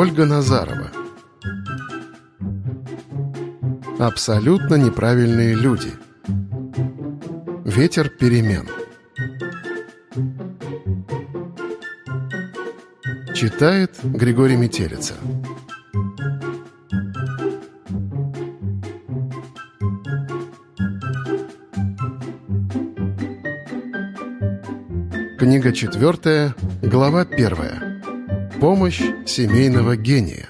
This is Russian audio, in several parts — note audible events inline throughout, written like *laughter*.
Ольга Назарова. Абсолютно неправильные люди. Ветер перемен. Читает Григорий Метелица. Книга четвертая, глава первая. Помощь семейного гения.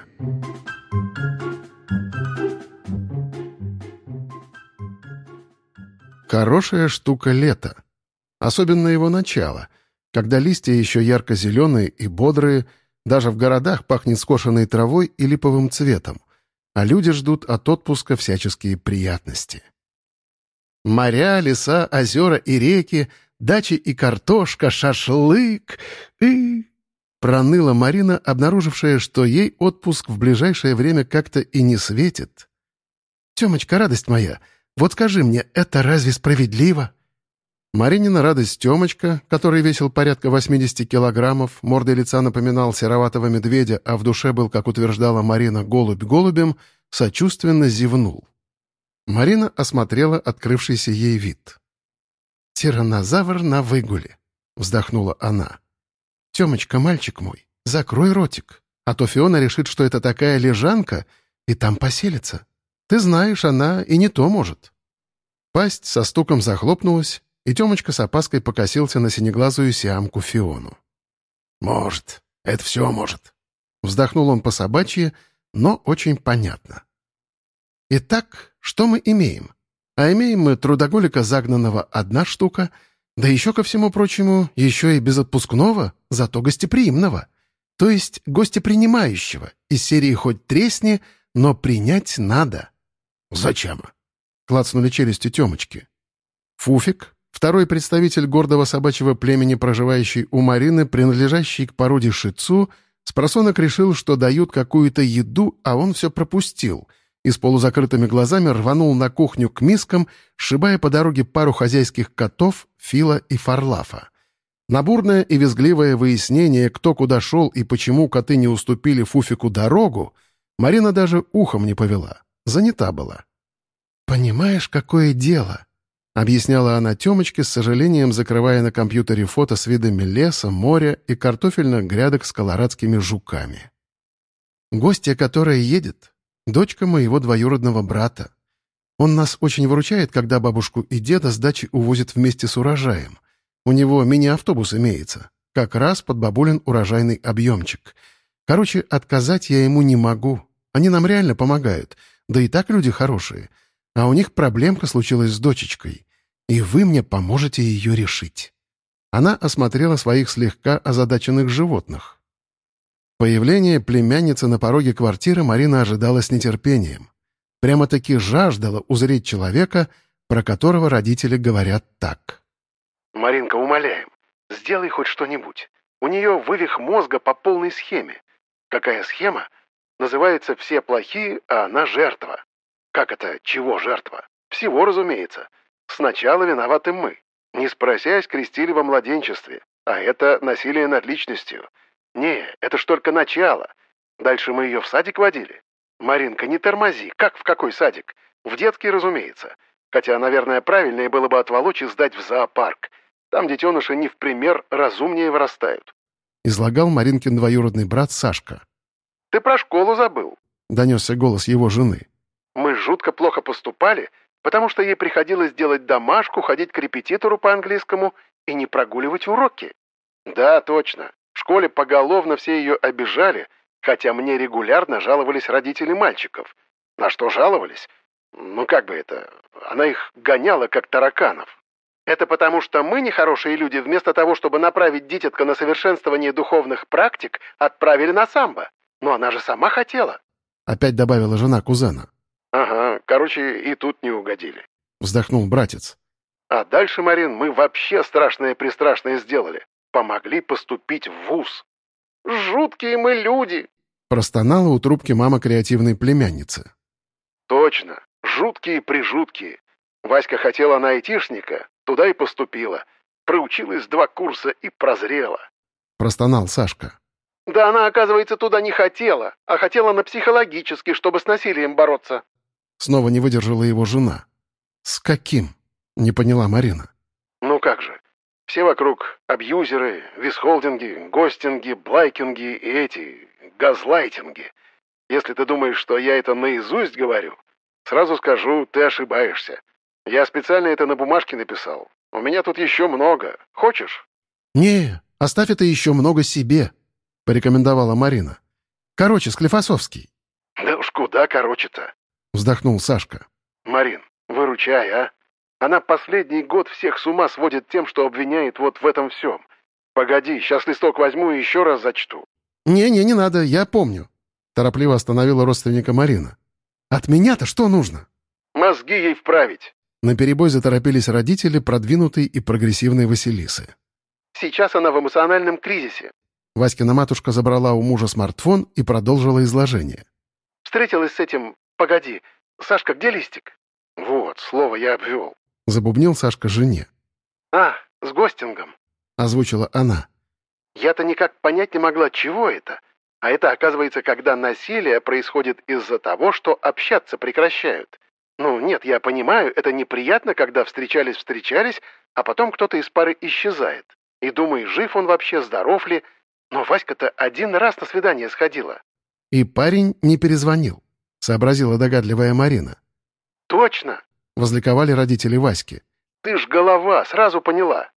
Хорошая штука лето. Особенно его начало, когда листья еще ярко-зеленые и бодрые, даже в городах пахнет скошенной травой и липовым цветом, а люди ждут от отпуска всяческие приятности. Моря, леса, озера и реки — дачи и картошка, шашлык и...» Проныла Марина, обнаружившая, что ей отпуск в ближайшее время как-то и не светит. «Темочка, радость моя, вот скажи мне, это разве справедливо?» Маринина радость Темочка, который весил порядка 80 килограммов, мордой лица напоминал сероватого медведя, а в душе был, как утверждала Марина, голубь голубем, сочувственно зевнул. Марина осмотрела открывшийся ей вид. «Тиранозавр на выгуле», — вздохнула она. «Темочка, мальчик мой, закрой ротик, а то Фиона решит, что это такая лежанка, и там поселится. Ты знаешь, она и не то может». Пасть со стуком захлопнулась, и Темочка с опаской покосился на синеглазую сиамку Фиону. «Может, это все может», — вздохнул он по собачьи, но очень понятно. «Итак, что мы имеем?» А имеем мы трудоголика загнанного одна штука, да еще ко всему прочему, еще и без отпускного, зато гостеприимного. То есть гостепринимающего, из серии хоть тресни, но принять надо. «Зачем?» — клацнули челюсти Темочки. Фуфик, второй представитель гордого собачьего племени, проживающий у Марины, принадлежащий к породе шицу, спросонок решил, что дают какую-то еду, а он все пропустил — и с полузакрытыми глазами рванул на кухню к мискам, сшибая по дороге пару хозяйских котов, Фила и Фарлафа. На бурное и визгливое выяснение, кто куда шел и почему коты не уступили Фуфику дорогу, Марина даже ухом не повела. Занята была. «Понимаешь, какое дело?» — объясняла она Темочке, с сожалением закрывая на компьютере фото с видами леса, моря и картофельных грядок с колорадскими жуками. «Гостья, которая едет, Дочка моего двоюродного брата. Он нас очень выручает, когда бабушку и деда с дачи увозят вместе с урожаем. У него мини-автобус имеется. Как раз под бабулин урожайный объемчик. Короче, отказать я ему не могу. Они нам реально помогают. Да и так люди хорошие. А у них проблемка случилась с дочечкой. И вы мне поможете ее решить». Она осмотрела своих слегка озадаченных животных. Появление племянницы на пороге квартиры Марина ожидала с нетерпением. Прямо-таки жаждала узреть человека, про которого родители говорят так. «Маринка, умоляем, сделай хоть что-нибудь. У нее вывих мозга по полной схеме. Какая схема? Называется «Все плохие, а она жертва». Как это «Чего жертва?» Всего, разумеется. Сначала виноваты мы. Не спросясь, крестили во младенчестве. А это насилие над личностью — «Не, это ж только начало. Дальше мы ее в садик водили. Маринка, не тормози. Как в какой садик? В детский, разумеется. Хотя, наверное, правильнее было бы отволочь и сдать в зоопарк. Там детеныши не в пример разумнее вырастают». Излагал Маринкин двоюродный брат Сашка. «Ты про школу забыл», — донесся голос его жены. «Мы жутко плохо поступали, потому что ей приходилось делать домашку, ходить к репетитору по английскому и не прогуливать уроки». «Да, точно. В школе поголовно все ее обижали, хотя мне регулярно жаловались родители мальчиков. На что жаловались? Ну как бы это? Она их гоняла, как тараканов. Это потому, что мы, нехорошие люди, вместо того, чтобы направить дитятка на совершенствование духовных практик, отправили на самбо. Но она же сама хотела. Опять добавила жена кузена. Ага, короче, и тут не угодили. Вздохнул братец. А дальше, Марин, мы вообще страшное-пристрашное сделали помогли поступить в вуз. Жуткие мы люди!» Простонала у трубки мама креативной племянницы. «Точно, жуткие-прижуткие. Васька хотела на айтишника, туда и поступила. Проучилась два курса и прозрела». Простонал Сашка. Да она, оказывается, туда не хотела, а хотела на психологический, чтобы с насилием бороться. Снова не выдержала его жена. «С каким?» — не поняла Марина. Все вокруг абьюзеры, висхолдинги, гостинги, блайкинги и эти... газлайтинги. Если ты думаешь, что я это наизусть говорю, сразу скажу, ты ошибаешься. Я специально это на бумажке написал. У меня тут еще много. Хочешь? «Не, оставь это еще много себе», — порекомендовала Марина. «Короче, Склифосовский». Да уж куда короче-то. — вздохнул Сашка. Марин, выручай, а? Она последний год всех с ума сводит тем, что обвиняет вот в этом всем. Погоди, сейчас листок возьму и еще раз зачту. «Не-не, не надо, я помню», — торопливо остановила родственника Марина. «От меня-то что нужно?» Мозги ей вправить. На перебой заторопились родители продвинутой и прогрессивной Василисы. Сейчас она в эмоциональном кризисе. Васькина матушка забрала у мужа смартфон и продолжила изложение. Встретилась с этим «Погоди, Сашка, где листик?» «Вот, слово я обвел». Забубнил Сашка жене. «А, с гостингом», — озвучила она. «Я-то никак понять не могла, чего это. А это, оказывается, когда насилие происходит из-за того, что общаться прекращают. Ну, нет, я понимаю, это неприятно, когда встречались-встречались, а потом кто-то из пары исчезает. И думаешь, жив он вообще, здоров ли. Но Васька-то один раз на свидание сходила». И парень не перезвонил. — сообразила догадливая Марина. «Точно!» — возликовали родители Васьки. «Ты ж голова, сразу поняла.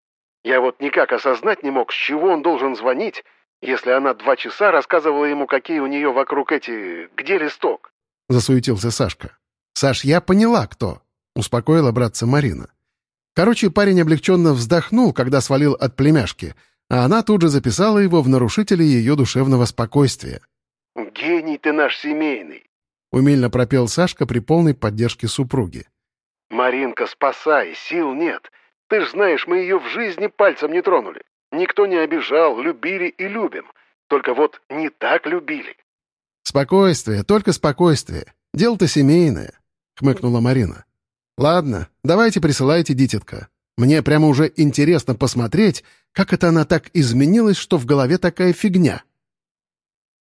Я вот никак осознать не мог, с чего он должен звонить, если она два часа рассказывала ему, какие у нее вокруг эти... Где листок?» — засуетился Сашка. «Саш, я поняла, кто!» — успокоила братца Марина. Короче, парень облегченно вздохнул, когда свалил от племяшки, а она тут же записала его в нарушители ее душевного спокойствия. «Гений ты наш семейный!» — умильно пропел Сашка при полной поддержке супруги. «Маринка, спасай, сил нет. Ты ж знаешь, мы ее в жизни пальцем не тронули. Никто не обижал, любили и любим. Только вот не так любили». «Спокойствие, только спокойствие. Дело-то семейное», — хмыкнула Марина. «Ладно, давайте присылайте дитятка. Мне прямо уже интересно посмотреть, как это она так изменилась, что в голове такая фигня».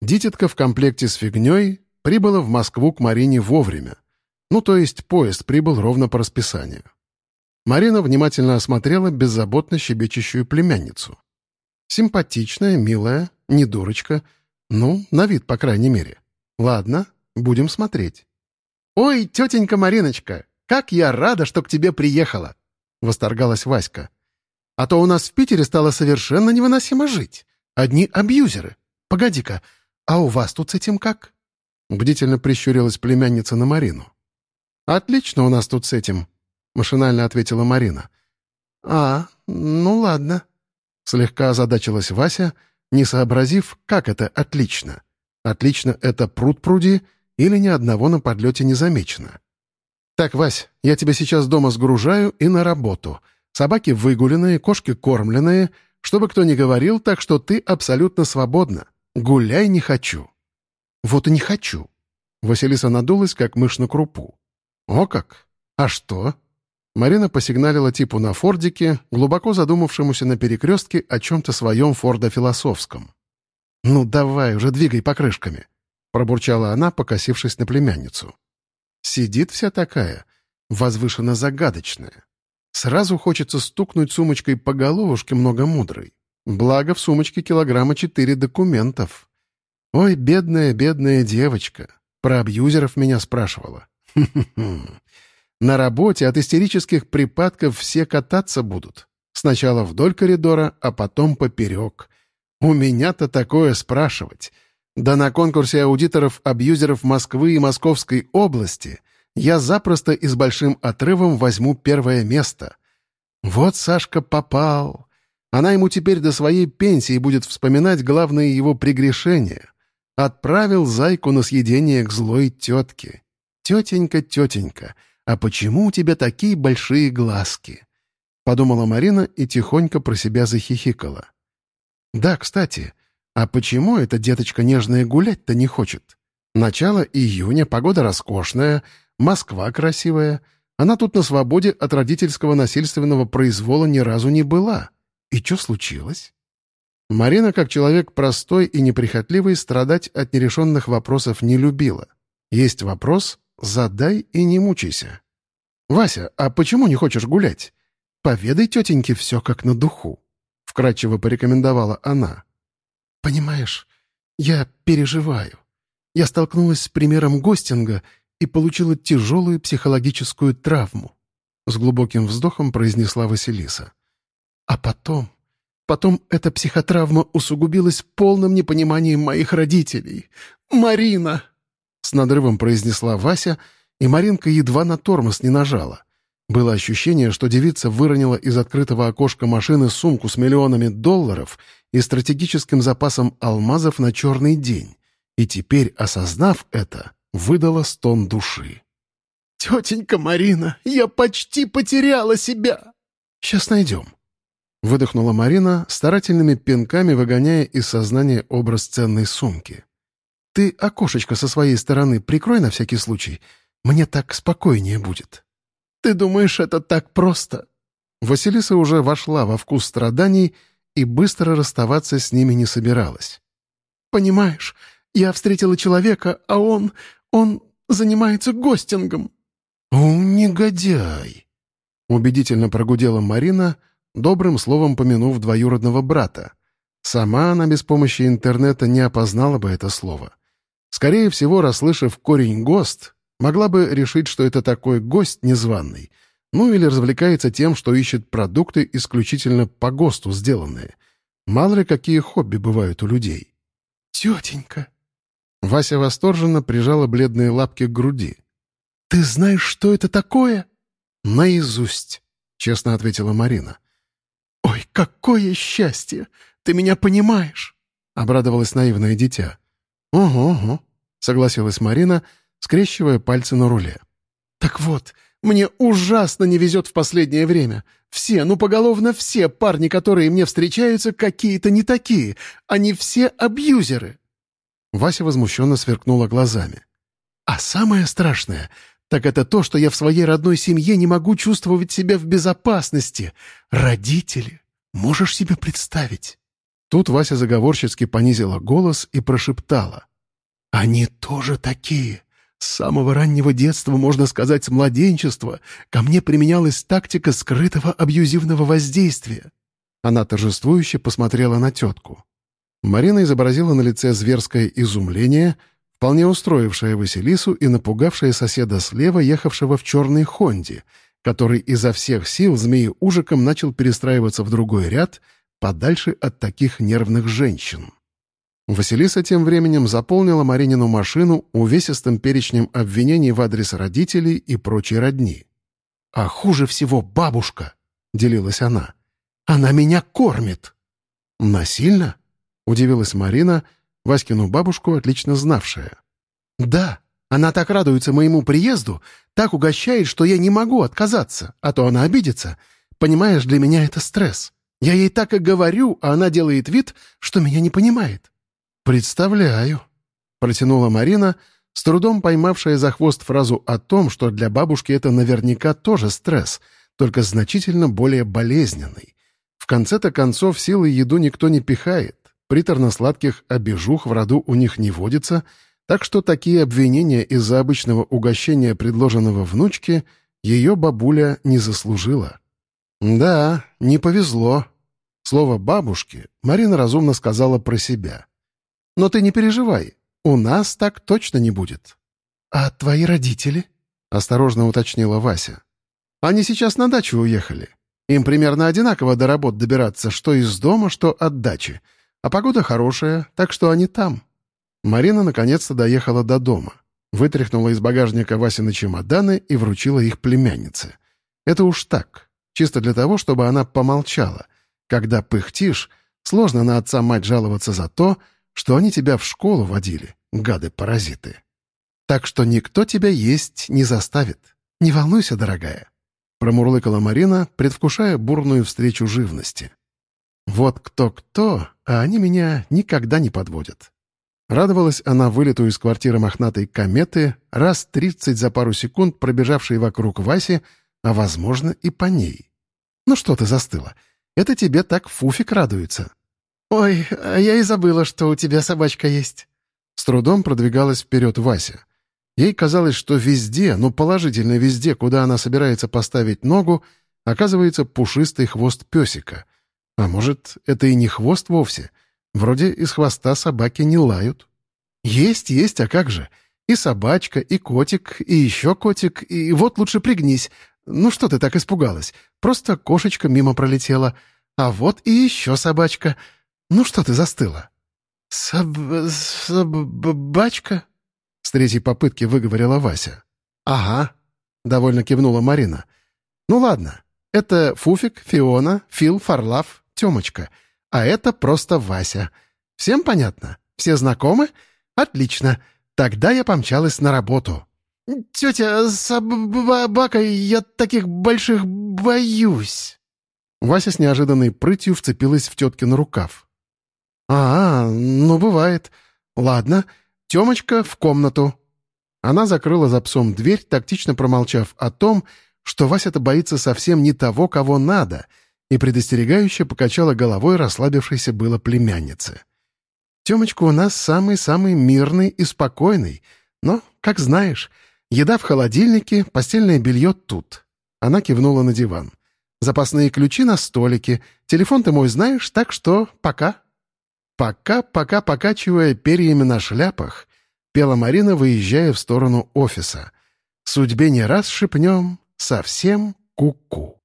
Дитятка в комплекте с фигней прибыла в Москву к Марине вовремя. Ну, то есть поезд прибыл ровно по расписанию. Марина внимательно осмотрела беззаботно щебечущую племянницу. Симпатичная, милая, не дурочка. Ну, на вид, по крайней мере. Ладно, будем смотреть. «Ой, тетенька Мариночка, как я рада, что к тебе приехала!» — восторгалась Васька. «А то у нас в Питере стало совершенно невыносимо жить. Одни абьюзеры. Погоди-ка, а у вас тут с этим как?» Бдительно прищурилась племянница на Марину. «Отлично у нас тут с этим», — машинально ответила Марина. «А, ну ладно», — слегка озадачилась Вася, не сообразив, как это «отлично». «Отлично» — это пруд-пруди или ни одного на подлете не замечено. «Так, Вась, я тебя сейчас дома сгружаю и на работу. Собаки выгуленные, кошки кормленные. Чтобы кто ни говорил, так что ты абсолютно свободна. Гуляй не хочу». «Вот и не хочу». Василиса надулась, как мышь на крупу. «О как! А что?» Марина посигналила типу на фордике, глубоко задумавшемуся на перекрестке о чем-то своем фордо-философском. «Ну давай уже двигай покрышками», — пробурчала она, покосившись на племянницу. Сидит вся такая, возвышенно загадочная. Сразу хочется стукнуть сумочкой по головушке многомудрой. Благо в сумочке килограмма четыре документов. «Ой, бедная, бедная девочка. Про абьюзеров меня спрашивала. *laughs* На работе от истерических припадков все кататься будут. Сначала вдоль коридора, а потом поперек. У меня-то такое спрашивать. Да на конкурсе аудиторов-абьюзеров Москвы и Московской области я запросто и с большим отрывом возьму первое место. Вот Сашка попал. Она ему теперь до своей пенсии будет вспоминать главные его прегрешения. Отправил зайку на съедение к злой тетке. «Тетенька, тетенька, а почему у тебя такие большие глазки?» Подумала Марина и тихонько про себя захихикала. «Да, кстати, а почему эта деточка нежная гулять-то не хочет? Начало июня, погода роскошная, Москва красивая. Она тут на свободе от родительского насильственного произвола ни разу не была. И что случилось?» Марина, как человек простой и неприхотливый, страдать от нерешенных вопросов не любила. Есть вопрос — задай и не мучайся. «Вася, а почему не хочешь гулять? Поведай тетеньке все как на духу», — вкратчиво порекомендовала она. «Понимаешь, я переживаю. Я столкнулась с примером гостинга и получила тяжелую психологическую травму», — с глубоким вздохом произнесла Василиса. «А потом Потом эта психотравма усугубилась полным непониманием моих родителей. «Марина!» — с надрывом произнесла Вася, и Маринка едва на тормоз не нажала. Было ощущение, что девица выронила из открытого окошка машины сумку с миллионами долларов и стратегическим запасом алмазов на черный день. И теперь, осознав это, выдала стон души. «Тетенька Марина, я почти потеряла себя!» «Сейчас найдем», Выдохнула Марина, старательными пинками выгоняя из сознания образ ценной сумки. «Ты окошечко со своей стороны прикрой на всякий случай. Мне так спокойнее будет». «Ты думаешь, это так просто?» Василиса уже вошла во вкус страданий и быстро расставаться с ними не собиралась. «Понимаешь, я встретила человека, а он... он занимается гостингом». «О, негодяй!» — убедительно прогудела Марина, добрым словом помянув двоюродного брата. Сама она без помощи интернета не опознала бы это слово. Скорее всего, расслышав корень «гост», могла бы решить, что это такой гость незваный, ну или развлекается тем, что ищет продукты исключительно по ГОСТу сделанные. Мало ли какие хобби бывают у людей. «Тетенька!» Вася восторженно прижала бледные лапки к груди. «Ты знаешь, что это такое?» «Наизусть», — честно ответила Марина. «Ой, какое счастье! Ты меня понимаешь!» — обрадовалось наивное дитя. «Угу, угу», — согласилась Марина, скрещивая пальцы на руле. «Так вот, мне ужасно не везет в последнее время. Все, ну поголовно все парни, которые мне встречаются, какие-то не такие. Они все абьюзеры». Вася возмущенно сверкнула глазами. «А самое страшное, так это то, что я в своей родной семье не могу чувствовать себя в безопасности. Родители, можешь себе представить?» Тут Вася заговорщицки понизила голос и прошептала. «Они тоже такие. С самого раннего детства, можно сказать, с младенчества, ко мне применялась тактика скрытого абьюзивного воздействия». Она торжествующе посмотрела на тетку. Марина изобразила на лице зверское изумление — вполне устроившая Василису и напугавшая соседа слева, ехавшего в черной «Хонде», который изо всех сил змеи-ужиком начал перестраиваться в другой ряд, подальше от таких нервных женщин. Василиса тем временем заполнила Маринину машину увесистым перечнем обвинений в адрес родителей и прочей родни. «А хуже всего бабушка», — делилась она. «Она меня кормит». «Насильно?» — удивилась Марина, Васькину бабушку отлично знавшая. «Да, она так радуется моему приезду, так угощает, что я не могу отказаться, а то она обидится. Понимаешь, для меня это стресс. Я ей так и говорю, а она делает вид, что меня не понимает». «Представляю», — протянула Марина, с трудом поймавшая за хвост фразу о том, что для бабушки это наверняка тоже стресс, только значительно более болезненный. В конце-то концов силой еду никто не пихает, Приторно-сладких обежух в роду у них не водится, так что такие обвинения из-за обычного угощения, предложенного внучке, ее бабуля не заслужила. «Да, не повезло». Слово «бабушке» Марина разумно сказала про себя. «Но ты не переживай, у нас так точно не будет». «А твои родители?» — осторожно уточнила Вася. «Они сейчас на дачу уехали. Им примерно одинаково до работ добираться, что из дома, что от дачи. А погода хорошая, так что они там. Марина наконец-то доехала до дома. Вытряхнула из багажника Васины чемоданы и вручила их племяннице. Это уж так, чисто для того, чтобы она помолчала. Когда пыхтишь, сложно на отца-мать жаловаться за то, что они тебя в школу водили, гады-паразиты. Так что никто тебя есть не заставит. Не волнуйся, дорогая. Промурлыкала Марина, предвкушая бурную встречу живности. Вот кто-кто, а они меня никогда не подводят. Радовалась она вылету из квартиры мохнатой кометы, раз тридцать за пару секунд пробежавшей вокруг Васи, а, возможно, и по ней. Ну что ты застыла? Это тебе так фуфик радуется. «Ой, а я и забыла, что у тебя собачка есть». С трудом продвигалась вперед Вася. Ей казалось, что везде, ну положительно везде, куда она собирается поставить ногу, оказывается пушистый хвост песика. А может, это и не хвост вовсе? Вроде из хвоста собаки не лают. Есть, есть, а как же? И собачка, и котик, и еще котик, и вот лучше пригнись. Ну что ты так испугалась? Просто кошечка мимо пролетела. А вот и еще собачка. Ну что ты застыла? Соб... собачка? С третьей попытки выговорила Вася. «Ага», — довольно кивнула Марина. «Ну ладно, это Фуфик, Фиона, Фил, Фарлав, Темочка. А это просто Вася. Всем понятно? Все знакомы? Отлично. Тогда я помчалась на работу». «Тетя, собака, я таких больших боюсь». Вася с неожиданной прытью вцепилась в теткин рукав. «А, ну бывает. Ладно, «Темочка, в комнату!» Она закрыла за псом дверь, тактично промолчав о том, что Вася-то боится совсем не того, кого надо, и предостерегающе покачала головой расслабившейся было племянницы. «Темочка у нас самый-самый мирный и спокойный, но, как знаешь, еда в холодильнике, постельное белье тут». Она кивнула на диван. «Запасные ключи на столике, телефон ты мой знаешь, так что пока». Пока-пока покачивая перьями на шляпах, пела Марина, выезжая в сторону офиса. «Судьбе не раз шепнем, совсем ку-ку».